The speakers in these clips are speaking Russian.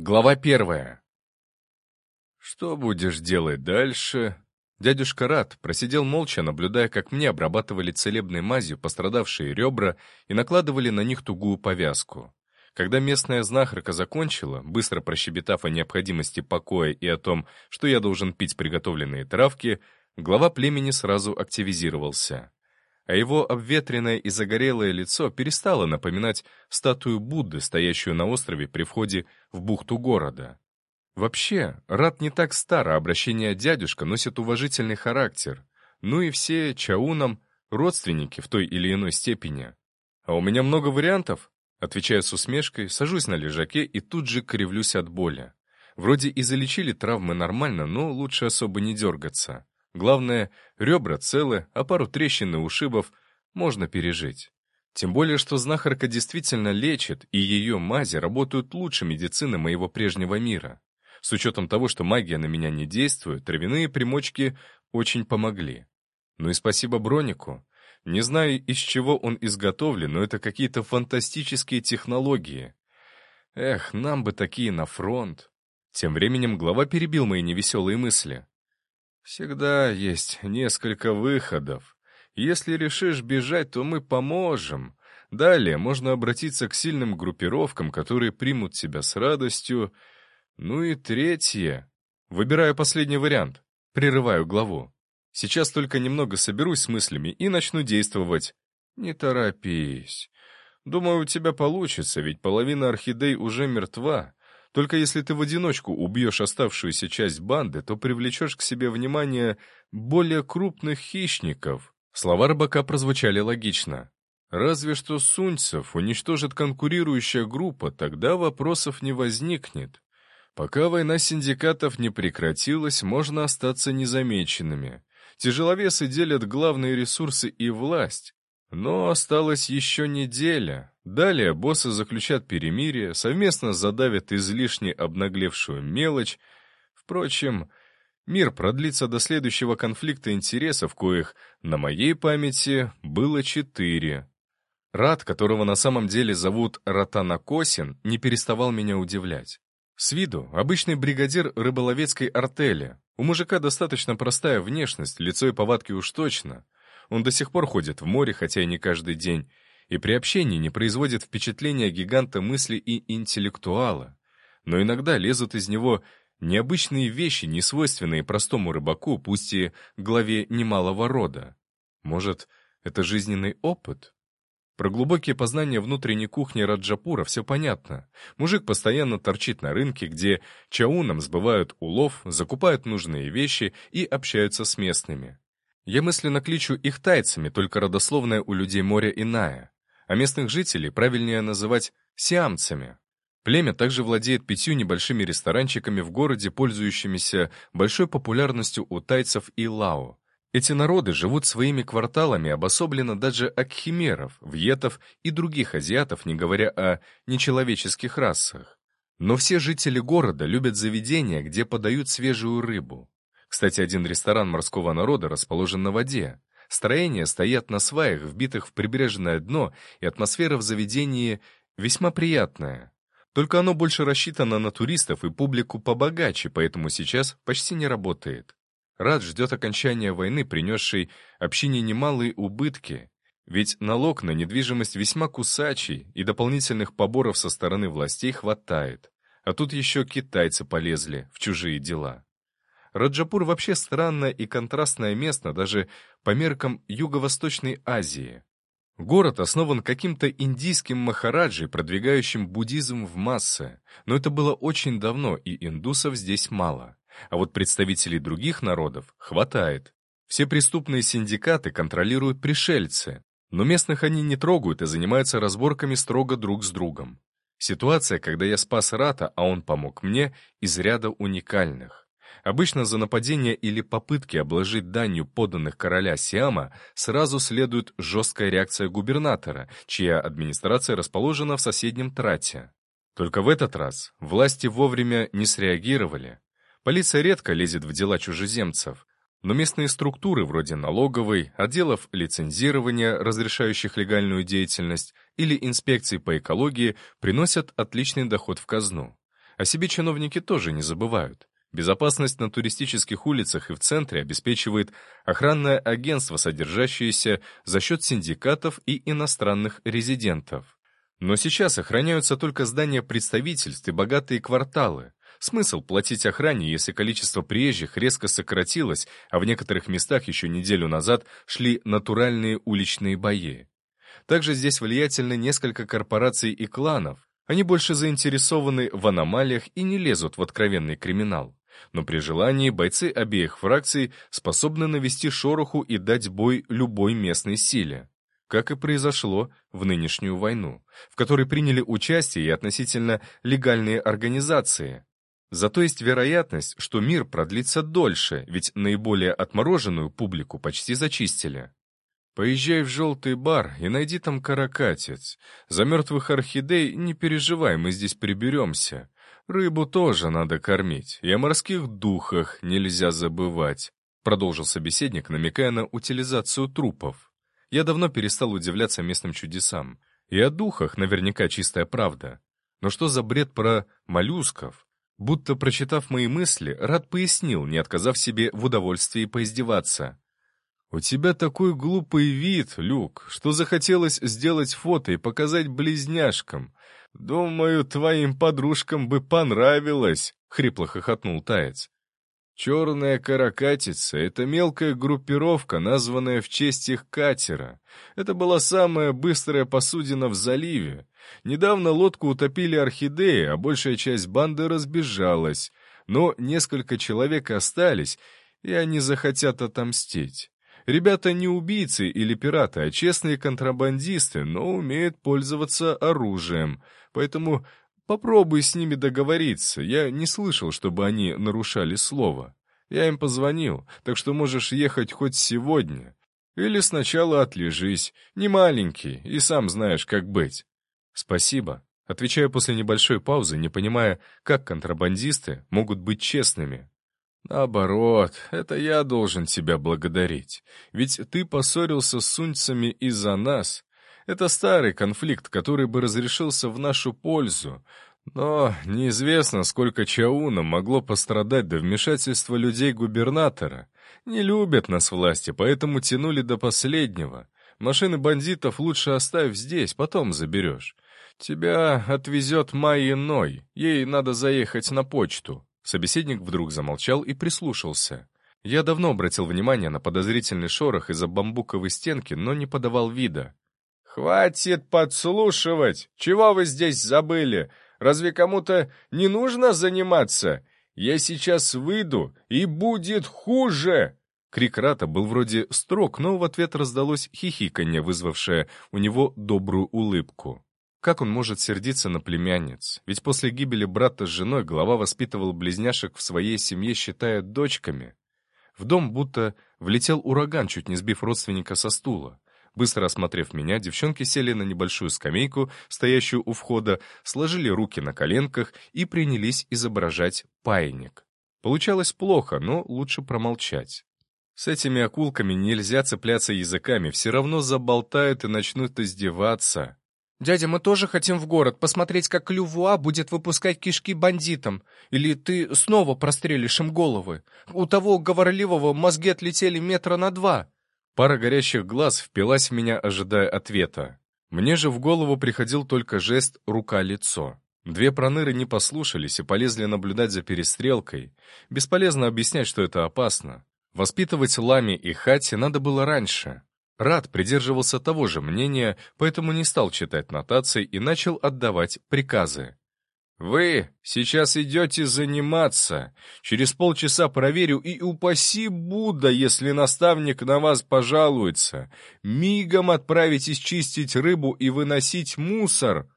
Глава первая. «Что будешь делать дальше?» Дядюшка Рад просидел молча, наблюдая, как мне обрабатывали целебной мазью пострадавшие ребра и накладывали на них тугую повязку. Когда местная знахарка закончила, быстро прощебетав о необходимости покоя и о том, что я должен пить приготовленные травки, глава племени сразу активизировался. А его обветренное и загорелое лицо перестало напоминать статую Будды, стоящую на острове при входе в бухту города. Вообще, Рад не так стар, а обращение дядюшка носит уважительный характер. Ну и все чаунам родственники в той или иной степени. А у меня много вариантов. Отвечаю с усмешкой, сажусь на лежаке и тут же кривлюсь от боли. Вроде и залечили травмы нормально, но лучше особо не дергаться. Главное, ребра целы, а пару трещин и ушибов можно пережить. Тем более, что знахарка действительно лечит, и ее мази работают лучше медицины моего прежнего мира. С учетом того, что магия на меня не действует, травяные примочки очень помогли. Ну и спасибо Бронику. Не знаю, из чего он изготовлен, но это какие-то фантастические технологии. Эх, нам бы такие на фронт. Тем временем глава перебил мои невеселые мысли. Всегда есть несколько выходов. Если решишь бежать, то мы поможем. Далее можно обратиться к сильным группировкам, которые примут тебя с радостью, ну и третье. Выбираю последний вариант. Прерываю главу. Сейчас только немного соберусь с мыслями и начну действовать. Не торопись. Думаю, у тебя получится, ведь половина орхидей уже мертва. Только если ты в одиночку убьешь оставшуюся часть банды, то привлечешь к себе внимание более крупных хищников. Слова рыбака прозвучали логично. Разве что Суньцев уничтожит конкурирующая группа, тогда вопросов не возникнет. Пока война синдикатов не прекратилась, можно остаться незамеченными. Тяжеловесы делят главные ресурсы и власть. Но осталась еще неделя. Далее боссы заключат перемирие, совместно задавят излишне обнаглевшую мелочь. Впрочем, мир продлится до следующего конфликта интересов, коих, на моей памяти, было четыре. Рад, которого на самом деле зовут Ратанакосин, не переставал меня удивлять. С виду обычный бригадир рыболовецкой артели. У мужика достаточно простая внешность, лицо и повадки уж точно. Он до сих пор ходит в море, хотя и не каждый день, и при общении не производит впечатления гиганта мысли и интеллектуала. Но иногда лезут из него необычные вещи, не свойственные простому рыбаку, пусть и главе немалого рода. Может, это жизненный опыт? Про глубокие познания внутренней кухни Раджапура все понятно. Мужик постоянно торчит на рынке, где чауном сбывают улов, закупают нужные вещи и общаются с местными. Я мысленно кличу их тайцами, только родословная у людей моря иная. А местных жителей правильнее называть сиамцами. Племя также владеет пятью небольшими ресторанчиками в городе, пользующимися большой популярностью у тайцев и лао. Эти народы живут своими кварталами, обособленно даже от химеров, вьетов и других азиатов, не говоря о нечеловеческих расах. Но все жители города любят заведения, где подают свежую рыбу. Кстати, один ресторан морского народа расположен на воде. Строения стоят на сваях, вбитых в прибрежное дно, и атмосфера в заведении весьма приятная. Только оно больше рассчитано на туристов и публику побогаче, поэтому сейчас почти не работает. Рад ждет окончания войны, принесшей общине немалые убытки, ведь налог на недвижимость весьма кусачий, и дополнительных поборов со стороны властей хватает. А тут еще китайцы полезли в чужие дела. Раджапур вообще странное и контрастное место даже по меркам Юго-Восточной Азии. Город основан каким-то индийским махараджей, продвигающим буддизм в массы, но это было очень давно, и индусов здесь мало а вот представителей других народов хватает. Все преступные синдикаты контролируют пришельцы, но местных они не трогают и занимаются разборками строго друг с другом. Ситуация, когда я спас Рата, а он помог мне, из ряда уникальных. Обычно за нападение или попытки обложить данью поданных короля Сиама сразу следует жесткая реакция губернатора, чья администрация расположена в соседнем трате. Только в этот раз власти вовремя не среагировали, Полиция редко лезет в дела чужеземцев, но местные структуры вроде налоговой, отделов лицензирования, разрешающих легальную деятельность, или инспекции по экологии приносят отличный доход в казну. О себе чиновники тоже не забывают. Безопасность на туристических улицах и в центре обеспечивает охранное агентство, содержащееся за счет синдикатов и иностранных резидентов. Но сейчас охраняются только здания представительств и богатые кварталы. Смысл платить охране, если количество приезжих резко сократилось, а в некоторых местах еще неделю назад шли натуральные уличные бои. Также здесь влиятельны несколько корпораций и кланов. Они больше заинтересованы в аномалиях и не лезут в откровенный криминал. Но при желании бойцы обеих фракций способны навести шороху и дать бой любой местной силе как и произошло в нынешнюю войну, в которой приняли участие и относительно легальные организации. Зато есть вероятность, что мир продлится дольше, ведь наиболее отмороженную публику почти зачистили. Поезжай в желтый бар и найди там каракатец. За мертвых орхидей не переживай, мы здесь приберемся. Рыбу тоже надо кормить, и о морских духах нельзя забывать», продолжил собеседник, намекая на утилизацию трупов. Я давно перестал удивляться местным чудесам. И о духах наверняка чистая правда. Но что за бред про моллюсков? Будто, прочитав мои мысли, Рад пояснил, не отказав себе в удовольствии поиздеваться. «У тебя такой глупый вид, Люк, что захотелось сделать фото и показать близняшкам. Думаю, твоим подружкам бы понравилось», — хрипло хохотнул Таец. Черная каракатица — это мелкая группировка, названная в честь их катера. Это была самая быстрая посудина в заливе. Недавно лодку утопили орхидеи, а большая часть банды разбежалась. Но несколько человек остались, и они захотят отомстить. Ребята не убийцы или пираты, а честные контрабандисты, но умеют пользоваться оружием. Поэтому Попробуй с ними договориться. Я не слышал, чтобы они нарушали слово. Я им позвонил, так что можешь ехать хоть сегодня. Или сначала отлежись. Не маленький, и сам знаешь, как быть. Спасибо. Отвечаю после небольшой паузы, не понимая, как контрабандисты могут быть честными. Наоборот, это я должен тебя благодарить. Ведь ты поссорился с суньцами из-за нас, это старый конфликт, который бы разрешился в нашу пользу, но неизвестно, сколько Чауна могло пострадать до вмешательства людей губернатора. Не любят нас власти, поэтому тянули до последнего. Машины бандитов лучше оставь здесь, потом заберешь. Тебя отвезет Майя Ной, ей надо заехать на почту». Собеседник вдруг замолчал и прислушался. Я давно обратил внимание на подозрительный шорох из-за бамбуковой стенки, но не подавал вида. «Хватит подслушивать! Чего вы здесь забыли? Разве кому-то не нужно заниматься? Я сейчас выйду, и будет хуже!» Крик Рата был вроде строг, но в ответ раздалось хихиканье, вызвавшее у него добрую улыбку. Как он может сердиться на племянниц? Ведь после гибели брата с женой глава воспитывал близняшек в своей семье, считая дочками. В дом будто влетел ураган, чуть не сбив родственника со стула. Быстро осмотрев меня, девчонки сели на небольшую скамейку, стоящую у входа, сложили руки на коленках и принялись изображать паинник. Получалось плохо, но лучше промолчать. С этими акулками нельзя цепляться языками, все равно заболтают и начнут издеваться. «Дядя, мы тоже хотим в город, посмотреть, как Лювуа будет выпускать кишки бандитам. Или ты снова прострелишь им головы. У того говорливого мозги отлетели метра на два». Пара горящих глаз впилась в меня, ожидая ответа. Мне же в голову приходил только жест «рука-лицо». Две проныры не послушались и полезли наблюдать за перестрелкой. Бесполезно объяснять, что это опасно. Воспитывать Лами и Хати надо было раньше. Рад придерживался того же мнения, поэтому не стал читать нотации и начал отдавать приказы. «Вы сейчас идете заниматься. Через полчаса проверю, и упаси Будда, если наставник на вас пожалуется. Мигом отправитесь чистить рыбу и выносить мусор».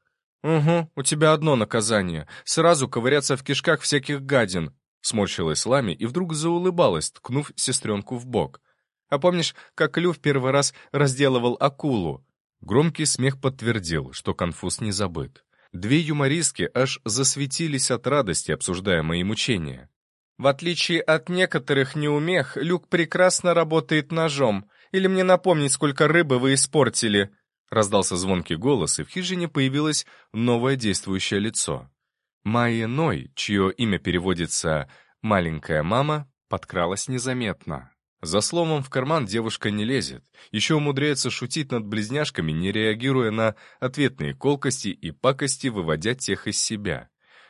«Угу, у тебя одно наказание. Сразу ковыряться в кишках всяких гадин», — сморщилась Лами и вдруг заулыбалась, ткнув сестренку в бок. «А помнишь, как Лю в первый раз разделывал акулу?» Громкий смех подтвердил, что конфуз не забыт. Две юмористки аж засветились от радости, обсуждая мои мучения. «В отличие от некоторых неумех, Люк прекрасно работает ножом. Или мне напомнить, сколько рыбы вы испортили?» Раздался звонкий голос, и в хижине появилось новое действующее лицо. Майя Ной, чье имя переводится «маленькая мама», подкралась незаметно. За словом в карман девушка не лезет, еще умудряется шутить над близняшками, не реагируя на ответные колкости и пакости, выводя тех из себя.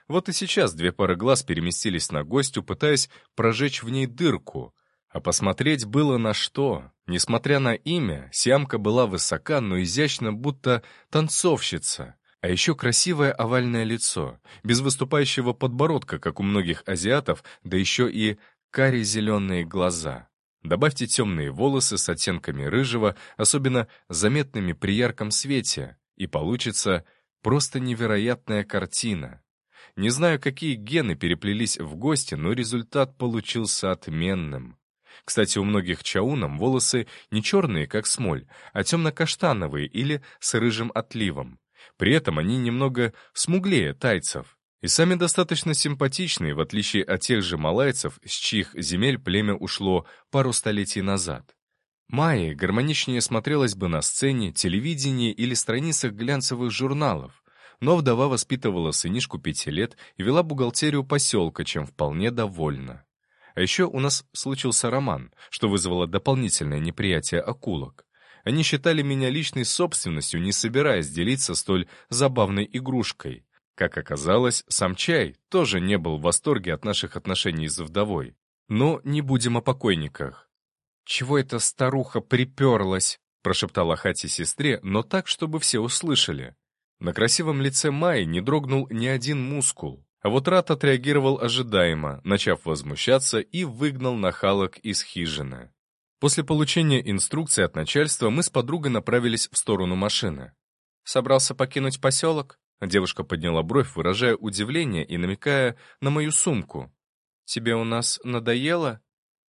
Вот и сейчас две пары глаз переместились на гостю, пытаясь прожечь в ней дырку. А посмотреть было на что. Несмотря на имя, Сиамка была высока, но изящна, будто танцовщица. А еще красивое овальное лицо, без выступающего подбородка, как у многих азиатов, да еще и карие-зеленые глаза. Добавьте темные волосы с оттенками рыжего, особенно заметными при ярком свете, и получится просто невероятная картина. Не знаю, какие гены переплелись в гости, но результат получился отменным. Кстати, у многих чауном волосы не черные, как смоль, а темно-каштановые или с рыжим отливом. При этом они немного смуглее тайцев. И сами достаточно симпатичные, в отличие от тех же малайцев, с чьих земель племя ушло пару столетий назад. Майя гармоничнее смотрелась бы на сцене, телевидении или страницах глянцевых журналов, но вдова воспитывала сынишку пяти лет и вела бухгалтерию поселка, чем вполне довольна. А еще у нас случился роман, что вызвало дополнительное неприятие акулок. Они считали меня личной собственностью, не собираясь делиться столь забавной игрушкой. Как оказалось, сам чай тоже не был в восторге от наших отношений с вдовой. Но не будем о покойниках. «Чего эта старуха приперлась?» — прошептала Хати сестре, но так, чтобы все услышали. На красивом лице Майи не дрогнул ни один мускул. А вот Рат отреагировал ожидаемо, начав возмущаться и выгнал нахалок из хижины. После получения инструкции от начальства мы с подругой направились в сторону машины. «Собрался покинуть поселок?» Девушка подняла бровь, выражая удивление и намекая на мою сумку. «Тебе у нас надоело?»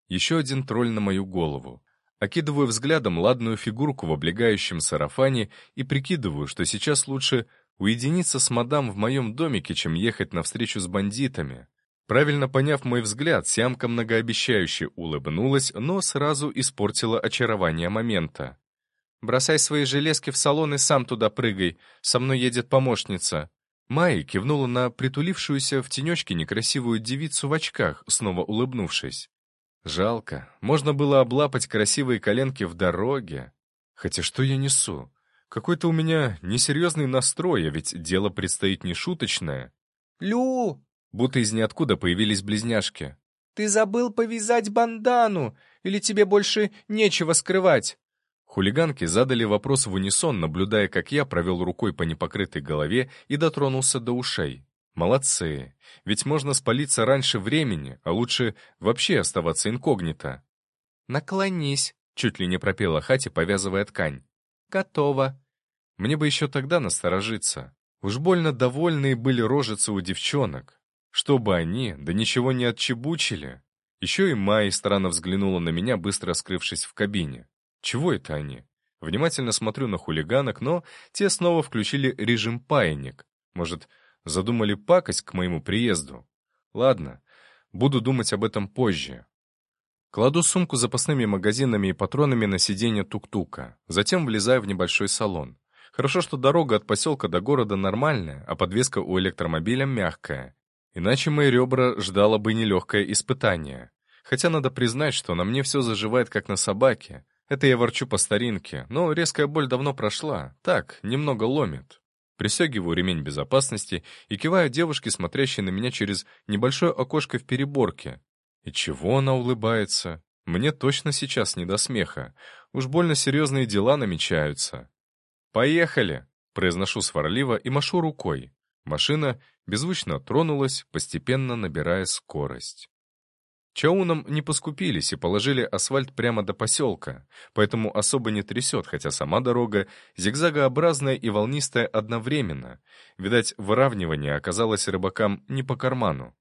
Еще один тролль на мою голову. Окидываю взглядом ладную фигурку в облегающем сарафане и прикидываю, что сейчас лучше Уединиться с мадам в моем домике, чем ехать навстречу с бандитами. Правильно поняв мой взгляд, Сямка многообещающе улыбнулась, но сразу испортила очарование момента. «Бросай свои железки в салон и сам туда прыгай. Со мной едет помощница». Майя кивнула на притулившуюся в тенечке некрасивую девицу в очках, снова улыбнувшись. Жалко, можно было облапать красивые коленки в дороге. Хотя что я несу? Какой-то у меня несерьезный настрой, а ведь дело предстоит не шуточное. «Лю!» Будто из ниоткуда появились близняшки. «Ты забыл повязать бандану! Или тебе больше нечего скрывать?» Хулиганки задали вопрос в унисон, наблюдая, как я провел рукой по непокрытой голове и дотронулся до ушей. Молодцы, ведь можно спалиться раньше времени, а лучше вообще оставаться инкогнито. «Наклонись», — чуть ли не пропела Хати, повязывая ткань. «Готово». Мне бы еще тогда насторожиться. Уж больно довольные были рожицы у девчонок. Чтобы они, да ничего не отчебучили. Еще и Майя странно взглянула на меня, быстро скрывшись в кабине. Чего это они? Внимательно смотрю на хулиганок, но те снова включили режим паянник. Может, задумали пакость к моему приезду? Ладно, буду думать об этом позже. Кладу сумку с запасными магазинами и патронами на сиденье тук-тука, затем влезаю в небольшой салон. Хорошо, что дорога от поселка до города нормальная, а подвеска у электромобиля мягкая. Иначе мои ребра ждало бы нелегкое испытание. Хотя надо признать, что на мне все заживает, как на собаке. Это я ворчу по старинке, но резкая боль давно прошла. Так, немного ломит. Пристегиваю ремень безопасности и киваю девушке, смотрящей на меня через небольшое окошко в переборке. И чего она улыбается? Мне точно сейчас не до смеха. Уж больно серьезные дела намечаются. «Поехали!» — произношу сварливо и машу рукой. Машина беззвучно тронулась, постепенно набирая скорость. Чауном не поскупились и положили асфальт прямо до поселка, поэтому особо не трясет, хотя сама дорога зигзагообразная и волнистая одновременно. Видать, выравнивание оказалось рыбакам не по карману.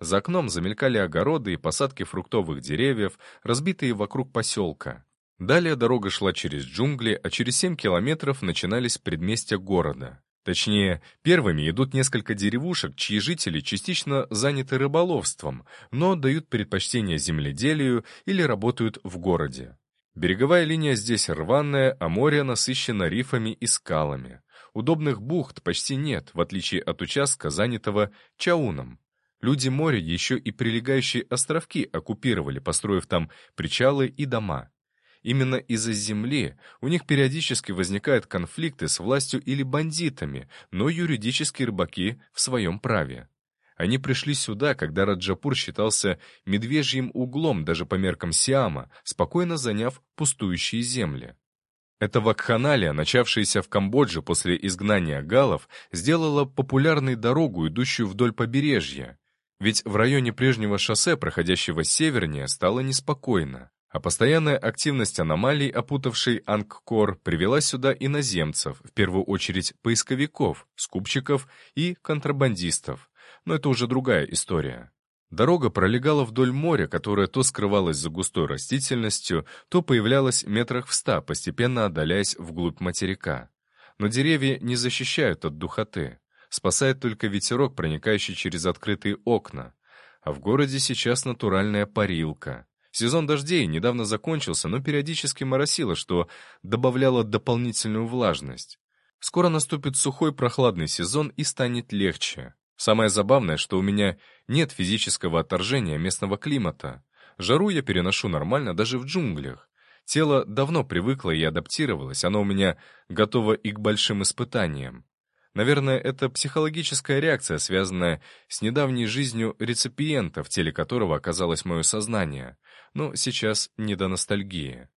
За окном замелькали огороды и посадки фруктовых деревьев, разбитые вокруг поселка. Далее дорога шла через джунгли, а через 7 километров начинались предместья города. Точнее, первыми идут несколько деревушек, чьи жители частично заняты рыболовством, но дают предпочтение земледелию или работают в городе. Береговая линия здесь рваная, а море насыщено рифами и скалами. Удобных бухт почти нет, в отличие от участка, занятого Чауном. Люди моря еще и прилегающие островки оккупировали, построив там причалы и дома. Именно из-за земли у них периодически возникают конфликты с властью или бандитами, но юридические рыбаки в своем праве. Они пришли сюда, когда Раджапур считался медвежьим углом даже по меркам Сиама, спокойно заняв пустующие земли. Эта вакханалия, начавшаяся в Камбодже после изгнания галов, сделала популярной дорогу, идущую вдоль побережья. Ведь в районе прежнего шоссе, проходящего севернее, стало неспокойно. А постоянная активность аномалий, опутавшей Ангкор, привела сюда иноземцев, в первую очередь поисковиков, скупщиков и контрабандистов. Но это уже другая история. Дорога пролегала вдоль моря, которое то скрывалось за густой растительностью, то появлялось метрах в ста, постепенно отдаляясь вглубь материка. Но деревья не защищают от духоты. Спасает только ветерок, проникающий через открытые окна. А в городе сейчас натуральная парилка. Сезон дождей недавно закончился, но периодически моросило, что добавляло дополнительную влажность. Скоро наступит сухой прохладный сезон и станет легче. Самое забавное, что у меня нет физического отторжения местного климата. Жару я переношу нормально даже в джунглях. Тело давно привыкло и адаптировалось, оно у меня готово и к большим испытаниям. Наверное, это психологическая реакция, связанная с недавней жизнью реципиента, в теле которого оказалось мое сознание но сейчас не до ностальгии.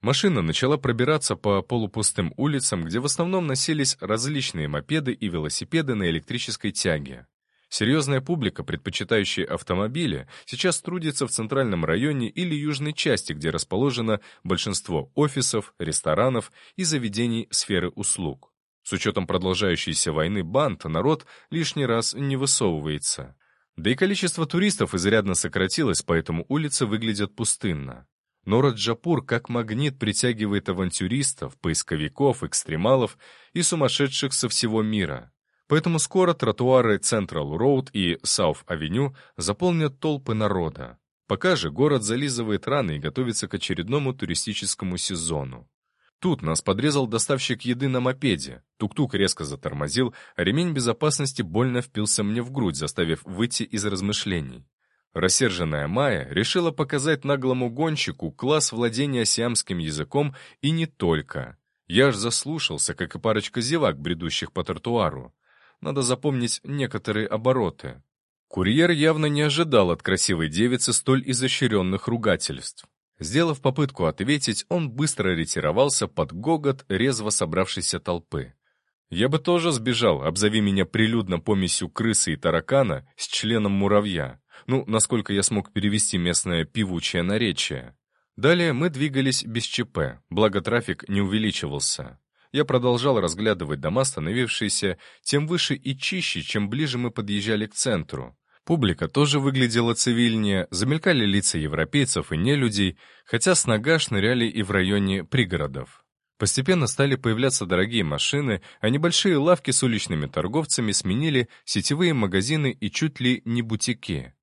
Машина начала пробираться по полупустым улицам, где в основном носились различные мопеды и велосипеды на электрической тяге. Серьезная публика, предпочитающая автомобили, сейчас трудится в центральном районе или южной части, где расположено большинство офисов, ресторанов и заведений сферы услуг. С учетом продолжающейся войны банд, народ лишний раз не высовывается. Да и количество туристов изрядно сократилось, поэтому улицы выглядят пустынно. Но Раджапур как магнит притягивает авантюристов, поисковиков, экстремалов и сумасшедших со всего мира. Поэтому скоро тротуары Central Road и Avenue заполнят толпы народа. Пока же город зализывает раны и готовится к очередному туристическому сезону. Тут нас подрезал доставщик еды на мопеде. Тук-тук резко затормозил, а ремень безопасности больно впился мне в грудь, заставив выйти из размышлений. Рассерженная Майя решила показать наглому гонщику класс владения сиамским языком и не только. Я аж заслушался, как и парочка зевак, бредущих по тротуару. Надо запомнить некоторые обороты. Курьер явно не ожидал от красивой девицы столь изощренных ругательств. Сделав попытку ответить, он быстро ретировался под гогот резво собравшейся толпы. Я бы тоже сбежал, обзови меня прилюдно помесью крысы и таракана с членом муравья. Ну, насколько я смог перевести местное пивучее наречие. Далее мы двигались без ЧП, благо трафик не увеличивался. Я продолжал разглядывать дома, становившиеся тем выше и чище, чем ближе мы подъезжали к центру. Публика тоже выглядела цивильнее, замелькали лица европейцев и нелюдей, хотя с нога шныряли и в районе пригородов. Постепенно стали появляться дорогие машины, а небольшие лавки с уличными торговцами сменили сетевые магазины и чуть ли не бутики.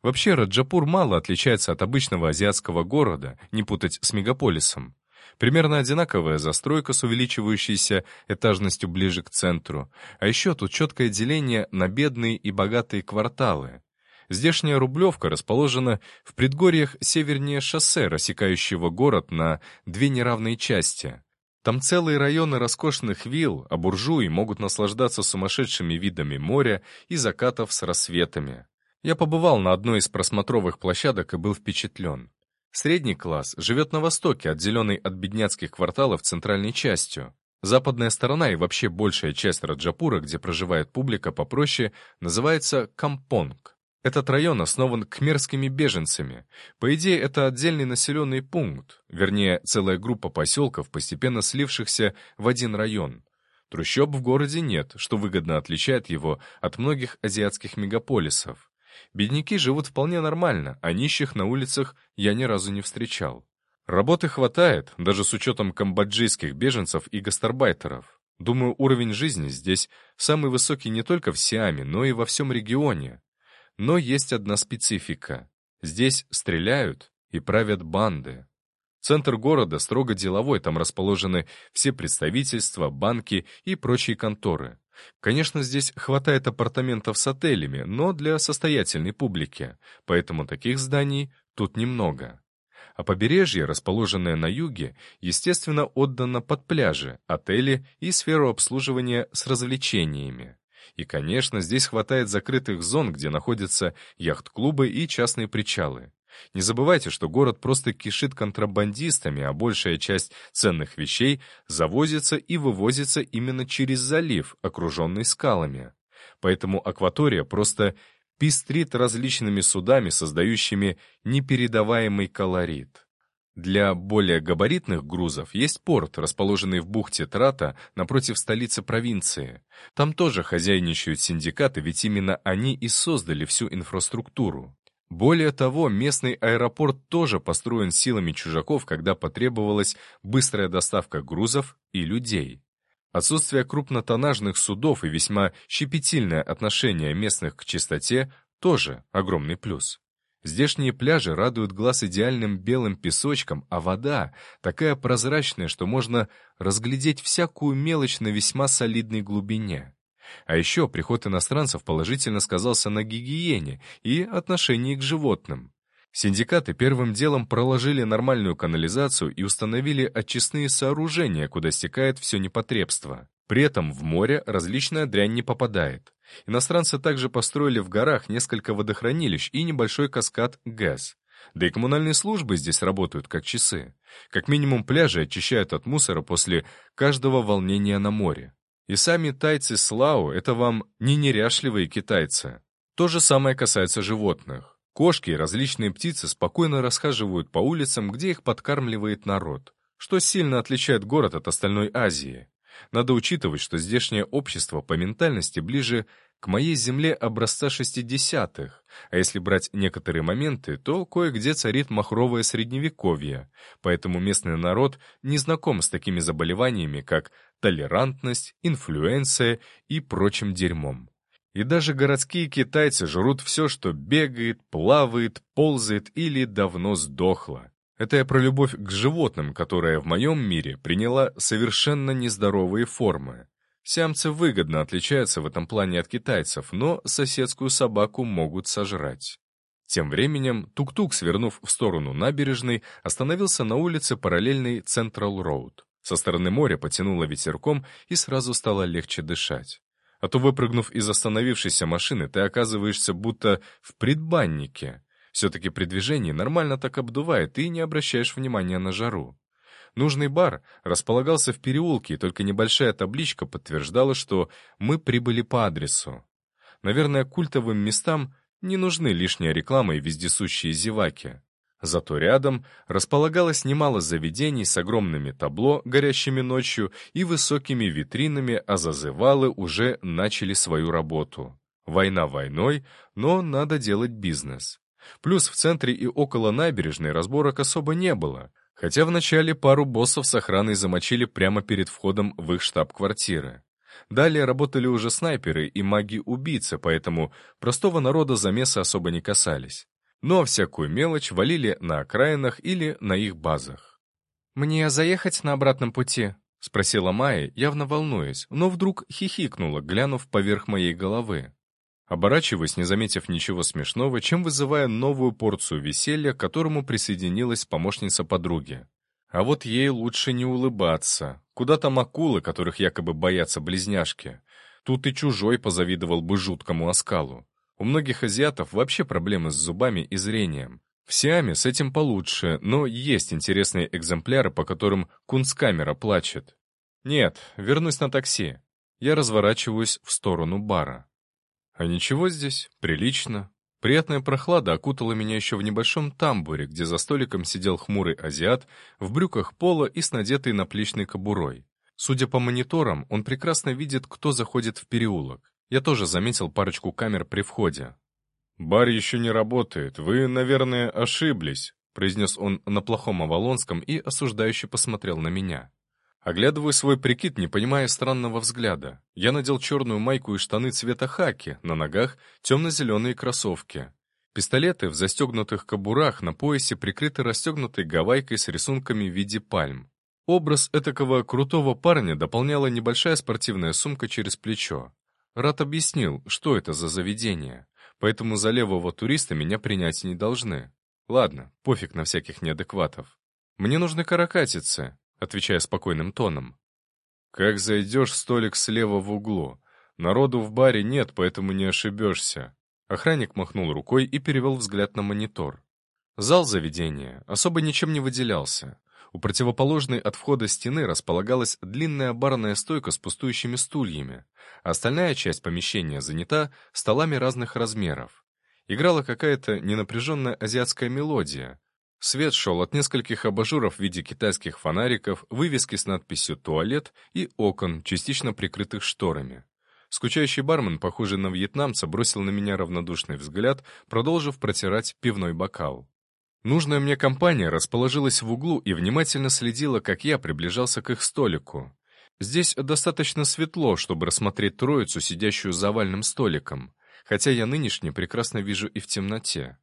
Вообще, Раджапур мало отличается от обычного азиатского города, не путать с мегаполисом. Примерно одинаковая застройка с увеличивающейся этажностью ближе к центру. А еще тут четкое деление на бедные и богатые кварталы. Здешняя Рублевка расположена в предгорьях севернее шоссе, рассекающего город на две неравные части. Там целые районы роскошных вилл, а буржуи могут наслаждаться сумасшедшими видами моря и закатов с рассветами. Я побывал на одной из просмотровых площадок и был впечатлен. Средний класс живет на востоке, отделенный от бедняцких кварталов центральной частью. Западная сторона и вообще большая часть Раджапура, где проживает публика попроще, называется Кампонг. Этот район основан кхмерскими беженцами. По идее, это отдельный населенный пункт, вернее, целая группа поселков, постепенно слившихся в один район. Трущоб в городе нет, что выгодно отличает его от многих азиатских мегаполисов. Бедняки живут вполне нормально, а нищих на улицах я ни разу не встречал. Работы хватает, даже с учетом камбоджийских беженцев и гастарбайтеров. Думаю, уровень жизни здесь самый высокий не только в Сиаме, но и во всем регионе. Но есть одна специфика. Здесь стреляют и правят банды. Центр города строго деловой, там расположены все представительства, банки и прочие конторы. Конечно, здесь хватает апартаментов с отелями, но для состоятельной публики, поэтому таких зданий тут немного. А побережье, расположенное на юге, естественно, отдано под пляжи, отели и сферу обслуживания с развлечениями. И, конечно, здесь хватает закрытых зон, где находятся яхт-клубы и частные причалы. Не забывайте, что город просто кишит контрабандистами, а большая часть ценных вещей завозится и вывозится именно через залив, окруженный скалами. Поэтому акватория просто пестрит различными судами, создающими непередаваемый колорит. Для более габаритных грузов есть порт, расположенный в бухте Трата напротив столицы провинции. Там тоже хозяйничают синдикаты, ведь именно они и создали всю инфраструктуру. Более того, местный аэропорт тоже построен силами чужаков, когда потребовалась быстрая доставка грузов и людей. Отсутствие крупнотоннажных судов и весьма щепетильное отношение местных к чистоте тоже огромный плюс. Здешние пляжи радуют глаз идеальным белым песочком, а вода такая прозрачная, что можно разглядеть всякую мелочь на весьма солидной глубине. А еще приход иностранцев положительно сказался на гигиене и отношении к животным. Синдикаты первым делом проложили нормальную канализацию и установили очистные сооружения, куда стекает все непотребство. При этом в море различная дрянь не попадает. Иностранцы также построили в горах несколько водохранилищ и небольшой каскад ГЭС. Да и коммунальные службы здесь работают как часы. Как минимум пляжи очищают от мусора после каждого волнения на море. И сами тайцы Слау — это вам не неряшливые китайцы. То же самое касается животных. Кошки и различные птицы спокойно расхаживают по улицам, где их подкармливает народ, что сильно отличает город от остальной Азии. Надо учитывать, что здешнее общество по ментальности ближе к моей земле образца 60-х, а если брать некоторые моменты, то кое-где царит махровое средневековье, поэтому местный народ не знаком с такими заболеваниями, как толерантность, инфлюенция и прочим дерьмом. И даже городские китайцы жрут все, что бегает, плавает, ползает или давно сдохло. Это я про любовь к животным, которая в моем мире приняла совершенно нездоровые формы. Сиамцы выгодно отличаются в этом плане от китайцев, но соседскую собаку могут сожрать. Тем временем Тук-Тук, свернув в сторону набережной, остановился на улице параллельной Централ Роуд. Со стороны моря потянуло ветерком, и сразу стало легче дышать. А то, выпрыгнув из остановившейся машины, ты оказываешься будто в предбаннике. Все-таки при движении нормально так обдувает, и не обращаешь внимания на жару. Нужный бар располагался в переулке, и только небольшая табличка подтверждала, что мы прибыли по адресу. Наверное, культовым местам не нужны лишняя реклама и вездесущие зеваки. Зато рядом располагалось немало заведений с огромными табло, горящими ночью, и высокими витринами, а зазывалы уже начали свою работу. Война войной, но надо делать бизнес. Плюс в центре и около набережной разборок особо не было. Хотя вначале пару боссов с охраной замочили прямо перед входом в их штаб-квартиры. Далее работали уже снайперы и маги-убийцы, поэтому простого народа замеса особо не касались. Но всякую мелочь валили на окраинах или на их базах. «Мне заехать на обратном пути?» — спросила Майя, явно волнуясь, но вдруг хихикнула, глянув поверх моей головы. Оборачиваясь, не заметив ничего смешного, чем вызывая новую порцию веселья, к которому присоединилась помощница подруги. А вот ей лучше не улыбаться. Куда там акулы, которых якобы боятся близняшки? Тут и чужой позавидовал бы жуткому оскалу. У многих азиатов вообще проблемы с зубами и зрением. В Сиаме с этим получше, но есть интересные экземпляры, по которым кунсткамера плачет. Нет, вернусь на такси. Я разворачиваюсь в сторону бара. А ничего здесь, прилично. Приятная прохлада окутала меня еще в небольшом тамбуре, где за столиком сидел хмурый азиат в брюках пола и с надетой наплечной кобурой. Судя по мониторам, он прекрасно видит, кто заходит в переулок. Я тоже заметил парочку камер при входе. «Бар еще не работает, вы, наверное, ошиблись», произнес он на плохом авалонском и осуждающе посмотрел на меня. Оглядываю свой прикид, не понимая странного взгляда. Я надел черную майку и штаны цвета хаки, на ногах темно-зеленые кроссовки. Пистолеты в застегнутых кобурах на поясе прикрыты расстегнутой гавайкой с рисунками в виде пальм. Образ этакого крутого парня дополняла небольшая спортивная сумка через плечо. Рат объяснил, что это за заведение, поэтому за левого туриста меня принять не должны. Ладно, пофиг на всяких неадекватов. Мне нужны каракатицы, отвечая спокойным тоном. Как зайдешь, столик слева в углу. Народу в баре нет, поэтому не ошибешься. Охранник махнул рукой и перевел взгляд на монитор. Зал заведения особо ничем не выделялся. У противоположной от входа стены располагалась длинная барная стойка с пустующими стульями. Остальная часть помещения занята столами разных размеров. Играла какая-то ненапряженная азиатская мелодия. Свет шел от нескольких абажуров в виде китайских фонариков, вывески с надписью «Туалет» и окон, частично прикрытых шторами. Скучающий бармен, похожий на вьетнамца, бросил на меня равнодушный взгляд, продолжив протирать пивной бокал. Нужная мне компания расположилась в углу и внимательно следила, как я приближался к их столику. Здесь достаточно светло, чтобы рассмотреть троицу, сидящую за овальным столиком, хотя я нынешне прекрасно вижу и в темноте.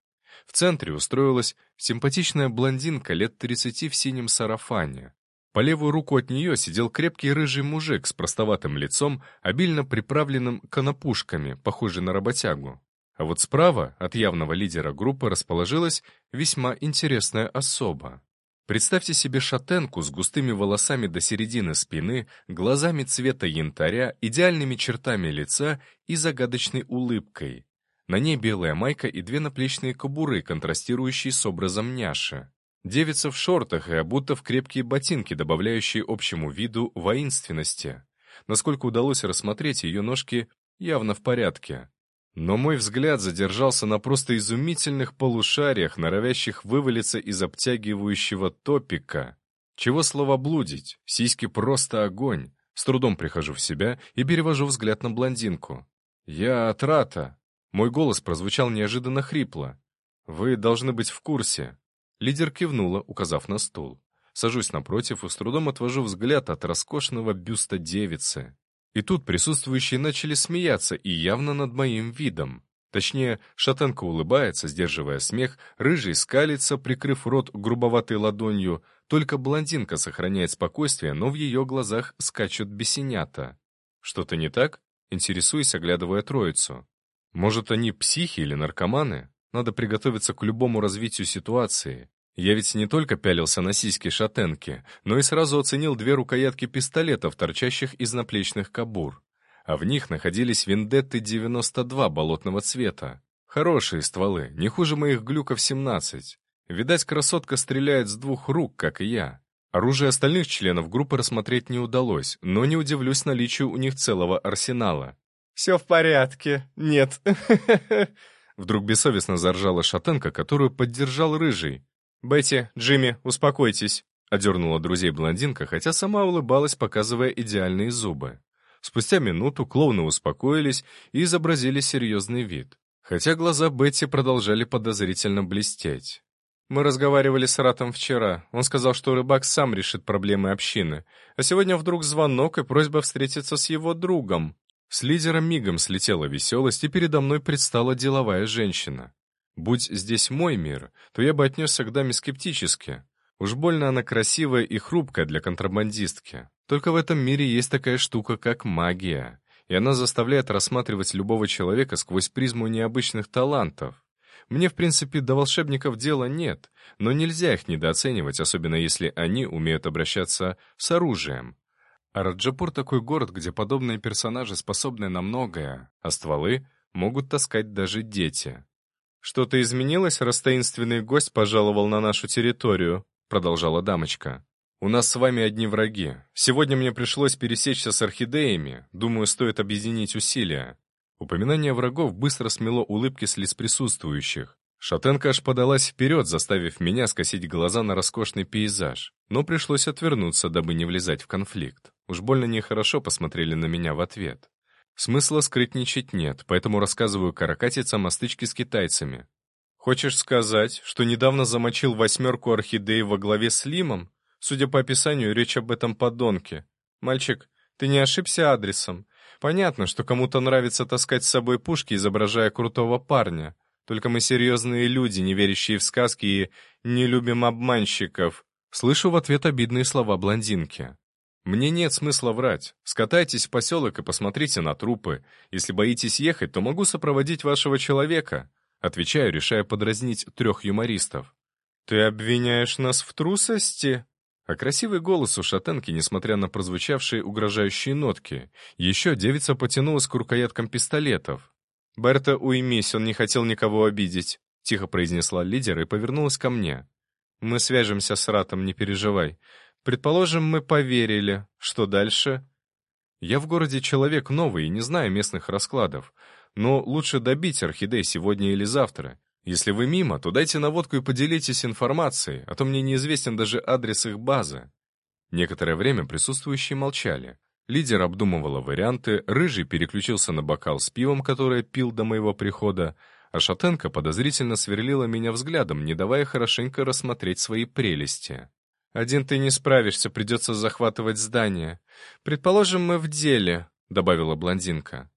В центре устроилась симпатичная блондинка лет 30 в синем сарафане. По левую руку от нее сидел крепкий рыжий мужик с простоватым лицом, обильно приправленным конопушками, похожий на работягу. А вот справа от явного лидера группы расположилась весьма интересная особа. Представьте себе шатенку с густыми волосами до середины спины, глазами цвета янтаря, идеальными чертами лица и загадочной улыбкой. На ней белая майка и две наплечные кобуры, контрастирующие с образом няши. Девица в шортах и обута в крепкие ботинки, добавляющие общему виду воинственности. Насколько удалось рассмотреть, ее ножки явно в порядке. Но мой взгляд задержался на просто изумительных полушариях, норовящих вывалиться из обтягивающего топика. Чего слово блудить? Сиськи просто огонь. С трудом прихожу в себя и перевожу взгляд на блондинку. «Я от Рата». Мой голос прозвучал неожиданно хрипло. «Вы должны быть в курсе. Лидер кивнула, указав на стул. Сажусь напротив и с трудом отвожу взгляд от роскошного бюста девицы. И тут присутствующие начали смеяться и явно над моим видом. Точнее, шатенка улыбается, сдерживая смех, рыжий скалится, прикрыв рот грубоватой ладонью, только блондинка сохраняет спокойствие, но в ее глазах скачут бесенята. Что-то не так? Интересуюсь, оглядывая троицу. Может, они психи или наркоманы? Надо приготовиться к любому развитию ситуации. Я ведь не только пялился на сиськи шатенки, но и сразу оценил две рукоятки пистолетов, торчащих из наплечных кобур. А в них находились вендетты 92 болотного цвета. Хорошие стволы, не хуже моих глюков 17. Видать, красотка стреляет с двух рук, как и я. Оружие остальных членов группы рассмотреть не удалось, но не удивлюсь наличию у них целого арсенала. «Все в порядке. Нет». Вдруг бессовестно заржала шатенка, которую поддержал рыжий. «Бетти, Джимми, успокойтесь», — одернула друзей блондинка, хотя сама улыбалась, показывая идеальные зубы. Спустя минуту клоуны успокоились и изобразили серьезный вид, хотя глаза Бетти продолжали подозрительно блестеть. «Мы разговаривали с Ратом вчера. Он сказал, что рыбак сам решит проблемы общины. А сегодня вдруг звонок и просьба встретиться с его другом». С лидера мигом слетела веселость, и передо мной предстала деловая женщина. Будь здесь мой мир, то я бы отнесся к даме скептически. Уж больно она красивая и хрупкая для контрабандистки. Только в этом мире есть такая штука, как магия, и она заставляет рассматривать любого человека сквозь призму необычных талантов. Мне, в принципе, до волшебников дела нет, но нельзя их недооценивать, особенно если они умеют обращаться с оружием. А Раджапур такой город, где подобные персонажи способны на многое, а стволы могут таскать даже дети. «Что-то изменилось, раз таинственный гость пожаловал на нашу территорию?» — продолжала дамочка. «У нас с вами одни враги. Сегодня мне пришлось пересечься с орхидеями. Думаю, стоит объединить усилия». Упоминание врагов быстро смело улыбки с лиц присутствующих. Шатенка аж подалась вперед, заставив меня скосить глаза на роскошный пейзаж. Но пришлось отвернуться, дабы не влезать в конфликт. Уж больно нехорошо посмотрели на меня в ответ. Смысла скрытничать нет, поэтому рассказываю каракатицам о стычке с китайцами. Хочешь сказать, что недавно замочил восьмерку орхидей во главе с Лимом? Судя по описанию, речь об этом подонке. Мальчик, ты не ошибся адресом. Понятно, что кому-то нравится таскать с собой пушки, изображая крутого парня. Только мы серьезные люди, не верящие в сказки и не любим обманщиков. Слышу в ответ обидные слова блондинки. Мне нет смысла врать. Скатайтесь в поселок и посмотрите на трупы. Если боитесь ехать, то могу сопроводить вашего человека. Отвечаю, решая подразнить трех юмористов. «Ты обвиняешь нас в трусости?» А красивый голос у шатенки, несмотря на прозвучавшие угрожающие нотки. Еще девица потянулась к рукояткам пистолетов. «Берта, уймись, он не хотел никого обидеть», — тихо произнесла лидер и повернулась ко мне. «Мы свяжемся с Ратом, не переживай. Предположим, мы поверили. Что дальше?» «Я в городе человек новый и не знаю местных раскладов. Но лучше добить орхидей сегодня или завтра. Если вы мимо, то дайте наводку и поделитесь информацией, а то мне неизвестен даже адрес их базы». Некоторое время присутствующие молчали. Лидер обдумывала варианты, Рыжий переключился на бокал с пивом, которое пил до моего прихода, а Шатенко подозрительно сверлила меня взглядом, не давая хорошенько рассмотреть свои прелести. «Один ты не справишься, придется захватывать здание. Предположим, мы в деле», — добавила блондинка.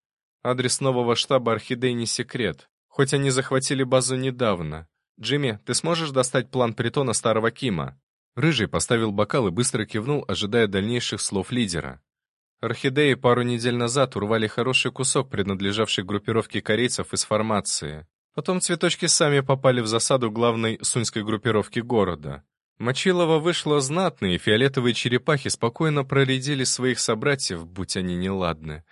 «Адрес нового штаба Орхидей не секрет. Хоть они захватили базу недавно. Джимми, ты сможешь достать план притона старого Кима?» Рыжий поставил бокал и быстро кивнул, ожидая дальнейших слов лидера. Орхидеи пару недель назад урвали хороший кусок, принадлежавший группировке корейцев из формации. Потом цветочки сами попали в засаду главной суньской группировки города. Мочилова вышло знатно, и фиолетовые черепахи спокойно проредили своих собратьев, будь они неладны.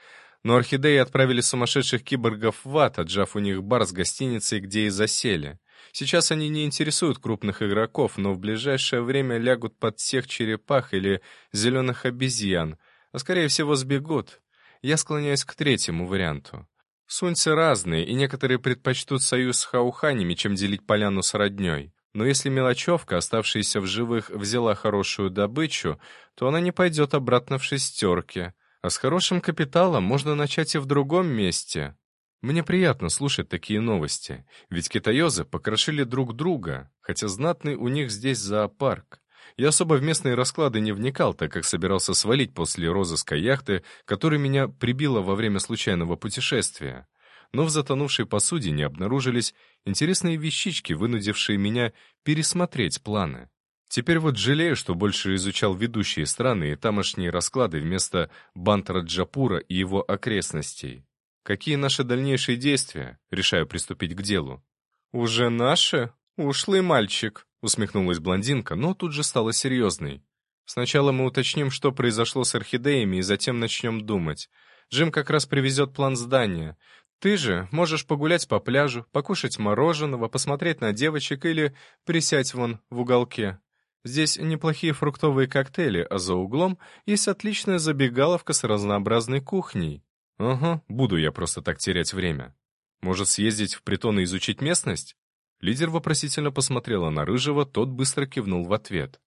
Но орхидеи отправили сумасшедших киборгов в ад, отжав у них бар с гостиницей, где и засели. Сейчас они не интересуют крупных игроков, но в ближайшее время лягут под всех черепах или зеленых обезьян, а скорее всего сбегут. Я склоняюсь к третьему варианту. Суньцы разные, и некоторые предпочтут союз с хауханями, чем делить поляну с родней. Но если мелочевка, оставшаяся в живых, взяла хорошую добычу, то она не пойдет обратно в шестерки. А с хорошим капиталом можно начать и в другом месте. Мне приятно слушать такие новости, ведь китаёзы покрошили друг друга, хотя знатный у них здесь зоопарк. Я особо в местные расклады не вникал, так как собирался свалить после розыска яхты, которая меня прибила во время случайного путешествия. Но в затонувшей посудине обнаружились интересные вещички, вынудившие меня пересмотреть планы. Теперь вот жалею, что больше изучал ведущие страны и тамошние расклады вместо Бантара Джапура и его окрестностей. Какие наши дальнейшие действия? Решаю приступить к делу. «Уже наши? Ушлый мальчик», — усмехнулась блондинка, но тут же стала серьезной. «Сначала мы уточним, что произошло с орхидеями, и затем начнем думать. Джим как раз привезет план здания. Ты же можешь погулять по пляжу, покушать мороженого, посмотреть на девочек или присядь вон в уголке. Здесь неплохие фруктовые коктейли, а за углом есть отличная забегаловка с разнообразной кухней. Ага, буду я просто так терять время. Может, съездить в притон и изучить местность? Лидер вопросительно посмотрела на Рыжего, тот быстро кивнул в ответ.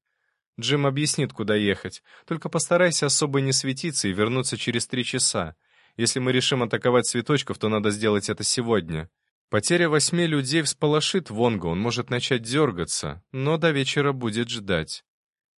Джим объяснит, куда ехать. Только постарайся особо не светиться и вернуться через три часа. Если мы решим атаковать цветочков, то надо сделать это сегодня. Потеря восьми людей всполошит Вонга, он может начать дергаться, но до вечера будет ждать.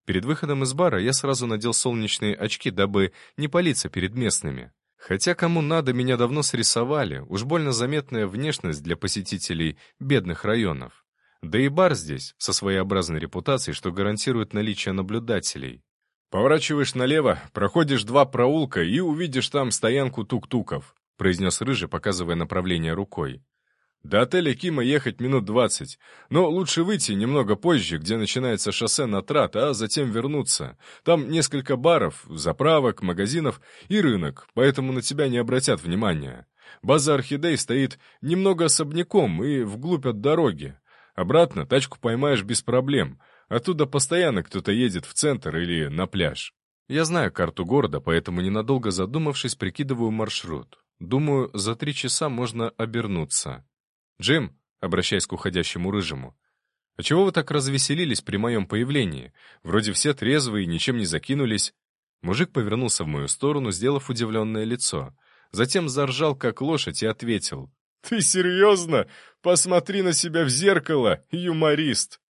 Перед выходом из бара я сразу надел солнечные очки, дабы не палиться перед местными. Хотя кому надо, меня давно срисовали, уж больно заметная внешность для посетителей бедных районов. Да и бар здесь, со своеобразной репутацией, что гарантирует наличие наблюдателей. «Поворачиваешь налево, проходишь два проулка и увидишь там стоянку тук-туков», произнес Рыжий, показывая направление рукой. До отеля Кима ехать минут двадцать, но лучше выйти немного позже, где начинается шоссе на Трат, а затем вернуться. Там несколько баров, заправок, магазинов и рынок, поэтому на тебя не обратят внимания. База Орхидей стоит немного особняком и вглубь от дороги. Обратно тачку поймаешь без проблем. Оттуда постоянно кто-то едет в центр или на пляж. Я знаю карту города, поэтому ненадолго задумавшись, прикидываю маршрут. Думаю, за три часа можно обернуться. «Джим», обращаясь к уходящему рыжему, «а чего вы так развеселились при моем появлении? Вроде все трезвые, ничем не закинулись». Мужик повернулся в мою сторону, сделав удивленное лицо. Затем заржал, как лошадь, и ответил. «Ты серьезно? Посмотри на себя в зеркало, юморист!»